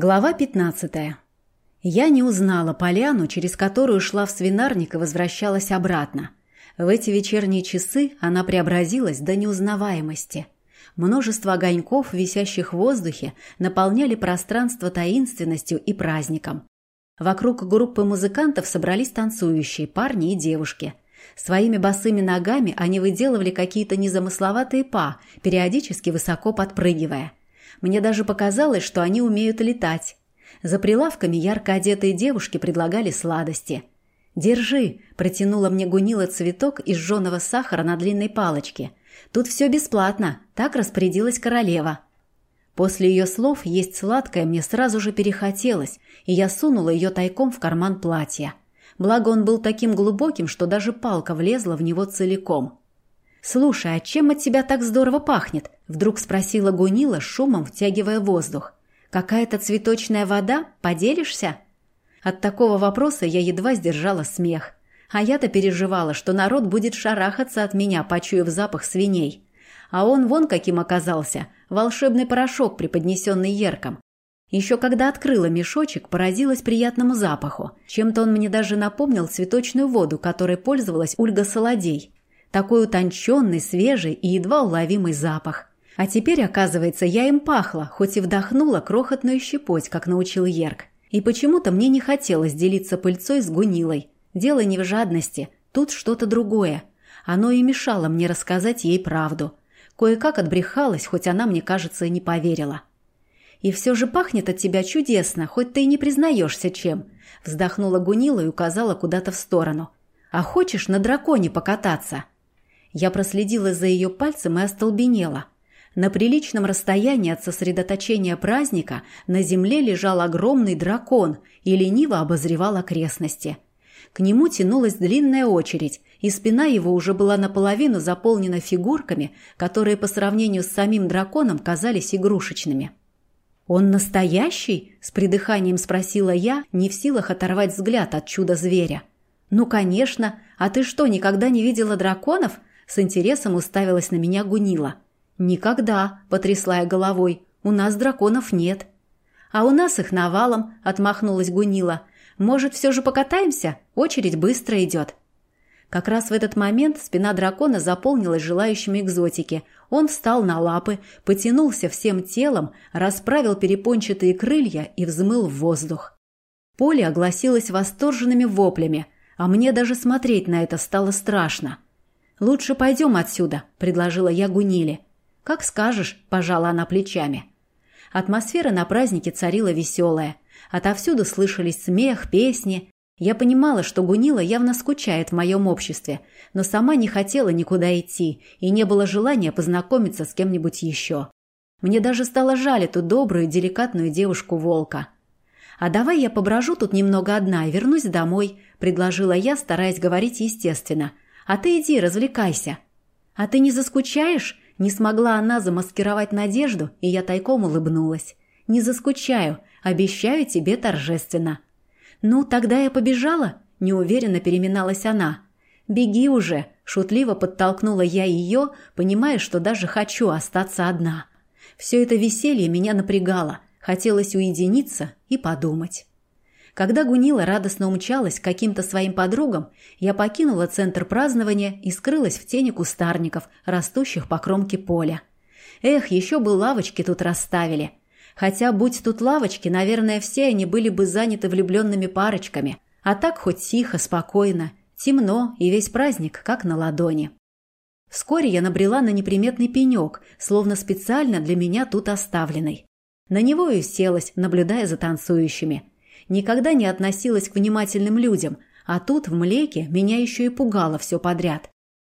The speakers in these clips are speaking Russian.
Глава 15. Я не узнала поляну, через которую шла в свинарник и возвращалась обратно. В эти вечерние часы она преобразилась до неузнаваемости. Множество огоньков, висящих в воздухе, наполняли пространство таинственностью и праздником. Вокруг группы музыкантов собрались танцующие парни и девушки. Своими босыми ногами они выделывали какие-то незамысловатые па, периодически высоко подпрыгивая. Мне даже показалось, что они умеют летать. За прилавками ярко одетые девушки предлагали сладости. «Держи», – протянула мне гунила цветок из жженого сахара на длинной палочке. «Тут все бесплатно», – так распорядилась королева. После ее слов есть сладкое мне сразу же перехотелось, и я сунула ее тайком в карман платья. Благо он был таким глубоким, что даже палка влезла в него целиком. «Слушай, а чем от тебя так здорово пахнет?» – вдруг спросила Гунила, шумом втягивая воздух. «Какая-то цветочная вода? Поделишься?» От такого вопроса я едва сдержала смех. А я-то переживала, что народ будет шарахаться от меня, почуяв запах свиней. А он вон каким оказался – волшебный порошок, преподнесенный Ерком. Еще когда открыла мешочек, поразилась приятному запаху. Чем-то он мне даже напомнил цветочную воду, которой пользовалась Ольга Солодей. Такой утонченный, свежий и едва уловимый запах. А теперь, оказывается, я им пахла, хоть и вдохнула крохотную щепоть, как научил Ерк. И почему-то мне не хотелось делиться пыльцой с Гунилой. Дело не в жадности, тут что-то другое. Оно и мешало мне рассказать ей правду. Кое-как отбрехалась, хоть она, мне кажется, и не поверила. «И все же пахнет от тебя чудесно, хоть ты и не признаешься чем», вздохнула Гунила и указала куда-то в сторону. «А хочешь на драконе покататься?» Я проследила за ее пальцем и остолбенела. На приличном расстоянии от сосредоточения праздника на земле лежал огромный дракон и лениво обозревал окрестности. К нему тянулась длинная очередь, и спина его уже была наполовину заполнена фигурками, которые по сравнению с самим драконом казались игрушечными. «Он настоящий?» – с придыханием спросила я, не в силах оторвать взгляд от чуда зверя. «Ну, конечно. А ты что, никогда не видела драконов?» С интересом уставилась на меня Гунила. «Никогда», — потрясла я головой, — «у нас драконов нет». «А у нас их навалом», — отмахнулась Гунила. «Может, все же покатаемся? Очередь быстро идет». Как раз в этот момент спина дракона заполнилась желающими экзотики. Он встал на лапы, потянулся всем телом, расправил перепончатые крылья и взмыл в воздух. Поле огласилось восторженными воплями, а мне даже смотреть на это стало страшно. «Лучше пойдем отсюда», – предложила я Гуниле. «Как скажешь», – пожала она плечами. Атмосфера на празднике царила веселая. Отовсюду слышались смех, песни. Я понимала, что Гунила явно скучает в моем обществе, но сама не хотела никуда идти и не было желания познакомиться с кем-нибудь еще. Мне даже стало жаль эту добрую, деликатную девушку-волка. «А давай я поброжу тут немного одна и вернусь домой», – предложила я, стараясь говорить естественно – а ты иди, развлекайся. А ты не заскучаешь? Не смогла она замаскировать надежду, и я тайком улыбнулась. Не заскучаю, обещаю тебе торжественно. Ну, тогда я побежала, неуверенно переминалась она. Беги уже, шутливо подтолкнула я ее, понимая, что даже хочу остаться одна. Все это веселье меня напрягало, хотелось уединиться и подумать. Когда Гунила радостно умчалась к каким-то своим подругам, я покинула центр празднования и скрылась в тени кустарников, растущих по кромке поля. Эх, еще бы лавочки тут расставили. Хотя, будь тут лавочки, наверное, все они были бы заняты влюбленными парочками. А так хоть тихо, спокойно, темно и весь праздник как на ладони. Вскоре я набрела на неприметный пенек, словно специально для меня тут оставленный. На него и селась, наблюдая за танцующими – никогда не относилась к внимательным людям, а тут в млеке меня еще и пугало все подряд.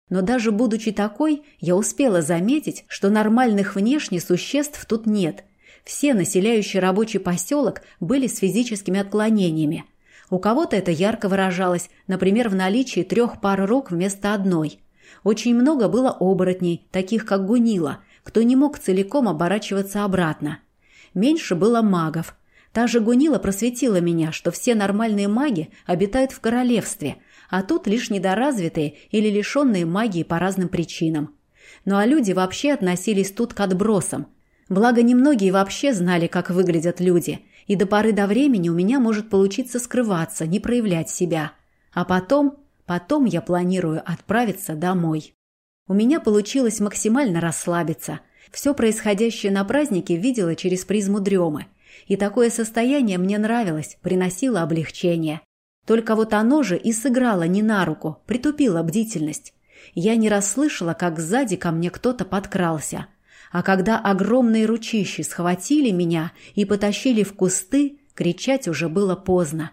Но даже будучи такой, я успела заметить, что нормальных внешне существ тут нет. Все населяющие рабочий поселок были с физическими отклонениями. У кого-то это ярко выражалось, например, в наличии трех пар рук вместо одной. Очень много было оборотней, таких как Гунила, кто не мог целиком оборачиваться обратно. Меньше было магов, Та же Гунила просветила меня, что все нормальные маги обитают в королевстве, а тут лишь недоразвитые или лишенные магии по разным причинам. Ну а люди вообще относились тут к отбросам. Благо, немногие вообще знали, как выглядят люди, и до поры до времени у меня может получиться скрываться, не проявлять себя. А потом, потом я планирую отправиться домой. У меня получилось максимально расслабиться. Все происходящее на празднике видела через призму дремы. И такое состояние мне нравилось, приносило облегчение. Только вот оно же и сыграло не на руку, притупило бдительность. Я не расслышала, как сзади ко мне кто-то подкрался. А когда огромные ручищи схватили меня и потащили в кусты, кричать уже было поздно.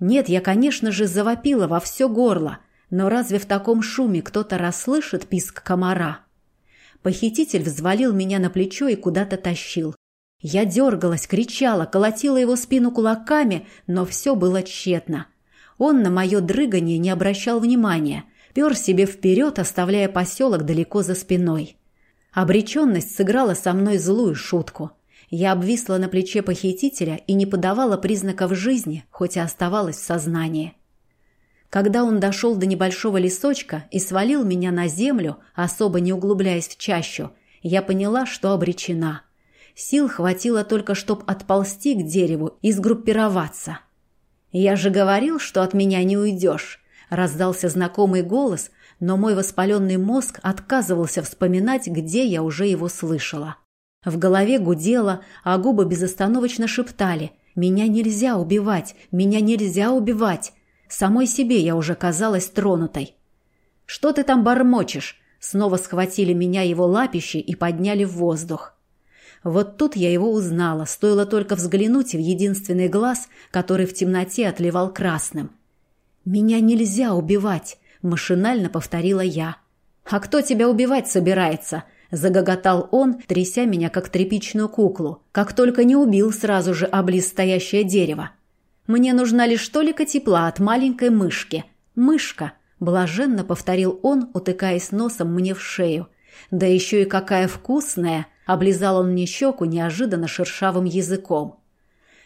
Нет, я, конечно же, завопила во все горло, но разве в таком шуме кто-то расслышит писк комара? Похититель взвалил меня на плечо и куда-то тащил. Я дергалась, кричала, колотила его спину кулаками, но все было тщетно. Он на мое дрыгание не обращал внимания, пер себе вперед, оставляя поселок далеко за спиной. Обреченность сыграла со мной злую шутку. Я обвисла на плече похитителя и не подавала признаков жизни, хоть и оставалась в сознании. Когда он дошел до небольшого лесочка и свалил меня на землю, особо не углубляясь в чащу, я поняла, что обречена. Сил хватило только, чтоб отползти к дереву и сгруппироваться. «Я же говорил, что от меня не уйдешь», — раздался знакомый голос, но мой воспаленный мозг отказывался вспоминать, где я уже его слышала. В голове гудело, а губы безостановочно шептали «Меня нельзя убивать! Меня нельзя убивать!» Самой себе я уже казалась тронутой. «Что ты там бормочешь?» Снова схватили меня его лапищи и подняли в воздух. Вот тут я его узнала, стоило только взглянуть в единственный глаз, который в темноте отливал красным. «Меня нельзя убивать», — машинально повторила я. «А кто тебя убивать собирается?» — загоготал он, тряся меня, как тряпичную куклу. Как только не убил сразу же облиз стоящее дерево. «Мне нужна лишь толика тепла от маленькой мышки. Мышка!» — блаженно повторил он, утыкаясь носом мне в шею. «Да еще и какая вкусная!» Облизал он мне щеку неожиданно шершавым языком.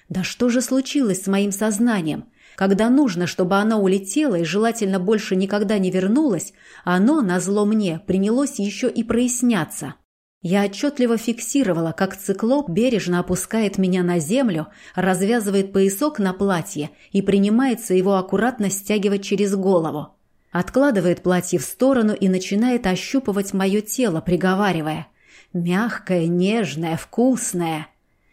Да что же случилось с моим сознанием? Когда нужно, чтобы оно улетело и желательно больше никогда не вернулось, оно, назло мне, принялось еще и проясняться. Я отчетливо фиксировала, как циклоп бережно опускает меня на землю, развязывает поясок на платье и принимается его аккуратно стягивать через голову. Откладывает платье в сторону и начинает ощупывать мое тело, приговаривая – Мягкая, нежная, вкусная.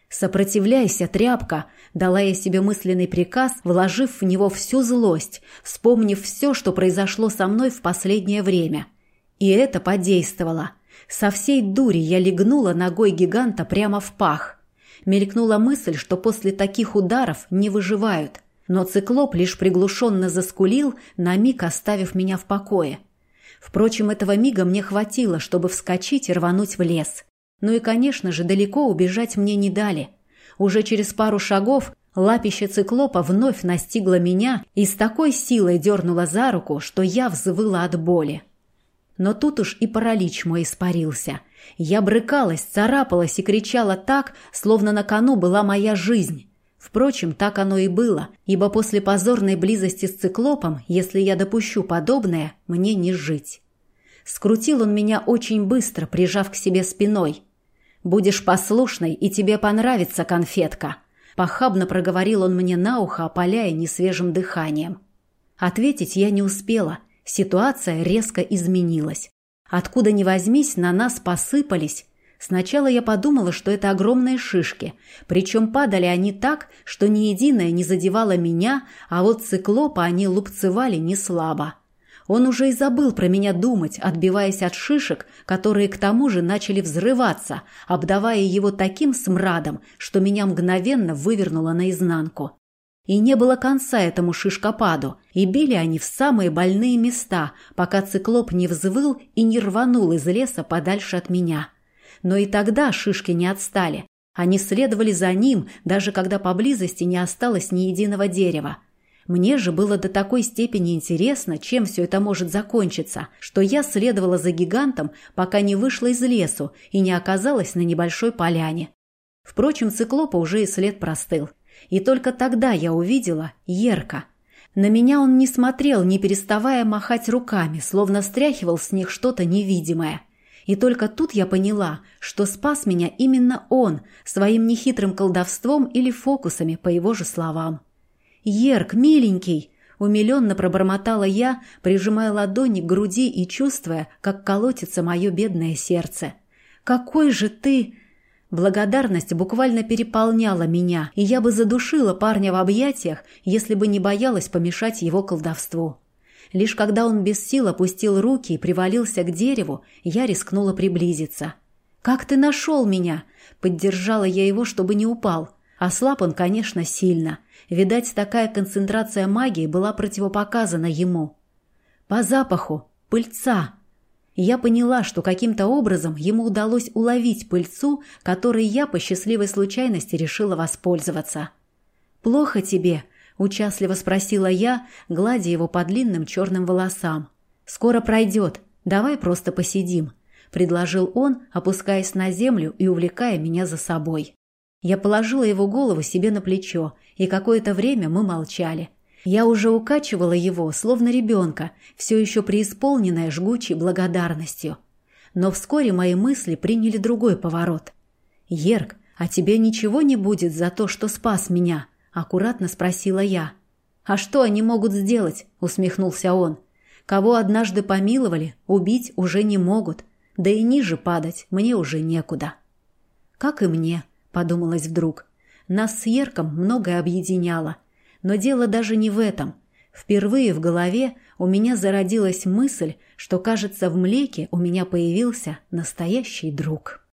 «Сопротивляйся, тряпка!» – дала я себе мысленный приказ, вложив в него всю злость, вспомнив все, что произошло со мной в последнее время. И это подействовало. Со всей дури я легнула ногой гиганта прямо в пах. Мелькнула мысль, что после таких ударов не выживают. Но циклоп лишь приглушенно заскулил, на миг оставив меня в покое. Впрочем, этого мига мне хватило, чтобы вскочить и рвануть в лес. Ну и, конечно же, далеко убежать мне не дали. Уже через пару шагов лапище циклопа вновь настигло меня и с такой силой дернуло за руку, что я взвыла от боли. Но тут уж и паралич мой испарился. Я брыкалась, царапалась и кричала так, словно на кону была моя жизнь. Впрочем, так оно и было, ибо после позорной близости с циклопом, если я допущу подобное, мне не жить. Скрутил он меня очень быстро, прижав к себе спиной. «Будешь послушной, и тебе понравится конфетка», Похабно проговорил он мне на ухо, опаляя несвежим дыханием. Ответить я не успела. Ситуация резко изменилась. Откуда ни возьмись, на нас посыпались Сначала я подумала, что это огромные шишки, причем падали они так, что ни единая не задевала меня, а вот циклопа они лупцевали не слабо. Он уже и забыл про меня думать, отбиваясь от шишек, которые к тому же начали взрываться, обдавая его таким смрадом, что меня мгновенно вывернуло наизнанку. И не было конца этому шишкопаду, и били они в самые больные места, пока циклоп не взвыл и не рванул из леса подальше от меня. Но и тогда шишки не отстали. Они следовали за ним, даже когда поблизости не осталось ни единого дерева. Мне же было до такой степени интересно, чем все это может закончиться, что я следовала за гигантом, пока не вышла из лесу и не оказалась на небольшой поляне. Впрочем, циклопа уже и след простыл. И только тогда я увидела Ерка. На меня он не смотрел, не переставая махать руками, словно стряхивал с них что-то невидимое – И только тут я поняла, что спас меня именно он, своим нехитрым колдовством или фокусами, по его же словам. «Ерк, миленький!» – умиленно пробормотала я, прижимая ладони к груди и чувствуя, как колотится мое бедное сердце. «Какой же ты...» Благодарность буквально переполняла меня, и я бы задушила парня в объятиях, если бы не боялась помешать его колдовству. Лишь когда он без сил опустил руки и привалился к дереву, я рискнула приблизиться. «Как ты нашел меня?» Поддержала я его, чтобы не упал. Ослаб он, конечно, сильно. Видать, такая концентрация магии была противопоказана ему. По запаху. Пыльца. Я поняла, что каким-то образом ему удалось уловить пыльцу, которой я по счастливой случайности решила воспользоваться. «Плохо тебе?» – участливо спросила я, гладя его по длинным черным волосам. «Скоро пройдет. Давай просто посидим», – предложил он, опускаясь на землю и увлекая меня за собой. Я положила его голову себе на плечо, и какое-то время мы молчали. Я уже укачивала его, словно ребенка, все еще преисполненная жгучей благодарностью. Но вскоре мои мысли приняли другой поворот. «Ерк, а тебе ничего не будет за то, что спас меня?» – аккуратно спросила я. «А что они могут сделать?» – усмехнулся он. «Кого однажды помиловали, убить уже не могут. Да и ниже падать мне уже некуда». «Как и мне», – подумалось вдруг. Нас с Ерком многое объединяло – но дело даже не в этом. Впервые в голове у меня зародилась мысль, что, кажется, в млеке у меня появился настоящий друг.